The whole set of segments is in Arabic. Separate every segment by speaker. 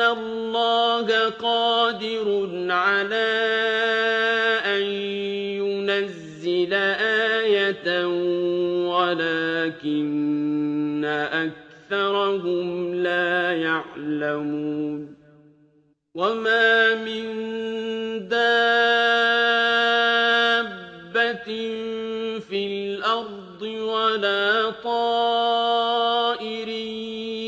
Speaker 1: اللَّهَ قَادِرٌ عَلَىٰ أَن يُنَزِّلَ آيَةً وَلَٰكِنَّ أَكْثَرَهُمْ لَا يَعْلَمُونَ وَمَا مِن دَابَّةٍ فِي الْأَرْضِ وَلَا طَائِرٍ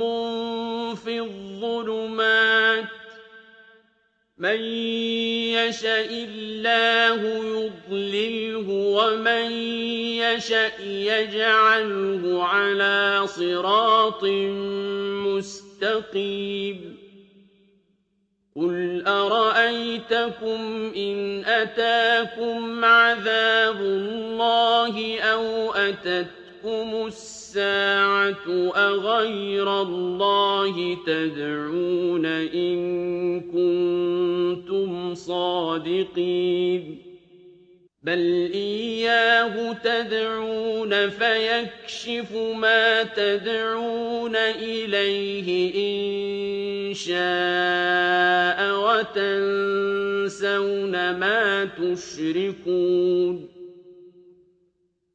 Speaker 1: وَبُكْمٌ فِي الظُّلُمَاتِ ۗ مَن يَشَإِ اللَّهُ يُضْلِلْهُ وَمَن يَشَأْ يَجْعَلْهُ عَلَىٰ صِرَاطٍ مُّسْتَقِيمٍ قُلْ أَرَأَيْتَكُمْ إِنْ أَتَاكُمْ عَذَابُ اللَّهِ أَوْ أَتَتْكُمُ السَّاعَةُ أَغَيْرَ اللَّهِ تَدْعُونَ إِن كُنتُمْ صَادِقِينَ بَلْ إِيَّاهُ تَدْعُونَ فَيَكْشِفُ مَا تَدْعُونَ إِلَيْهِ إِن شَاءَ وَتَنسَوْنَ مَا تُشْرِكُونَ